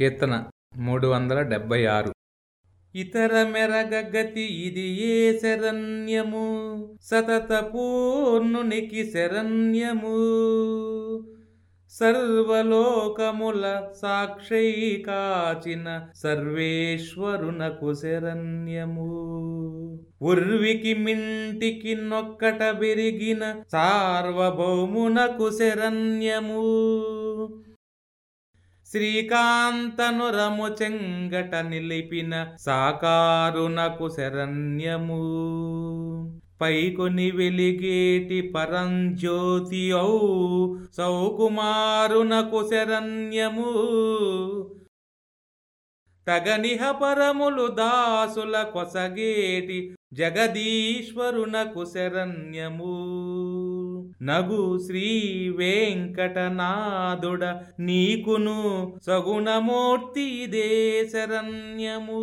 కీర్తన మూడు వందల డెబ్బై ఆరు. ఇతర మెరగగతి ఇది ఏ శరణ్యము? సతత పూర్ణునికి శరణ్యము. సర్వలోకముల సాక్షై కాచిన సర్వేశ్వరునకు శరణ్యము. ఉర్వికి మింటికి నొక్కట విరిగిన సార్వభౌమునకు శరణ్యము. శ్రీకాంతనురము చెంగట నిలిపిన సాకారునకు శరణ్యము. పైకొని వెలిగేటి పరంజ్యోతి ఔ సౌకుమారునకు శరణ్యము. తగనిహ పరములు దాసుల కొసగేటి జగదీశ్వరునకు శరణ్యము. నగు శ్రీ వెంకటనాథుడ నీకును సగుణమూర్తి దేశరణ్యము.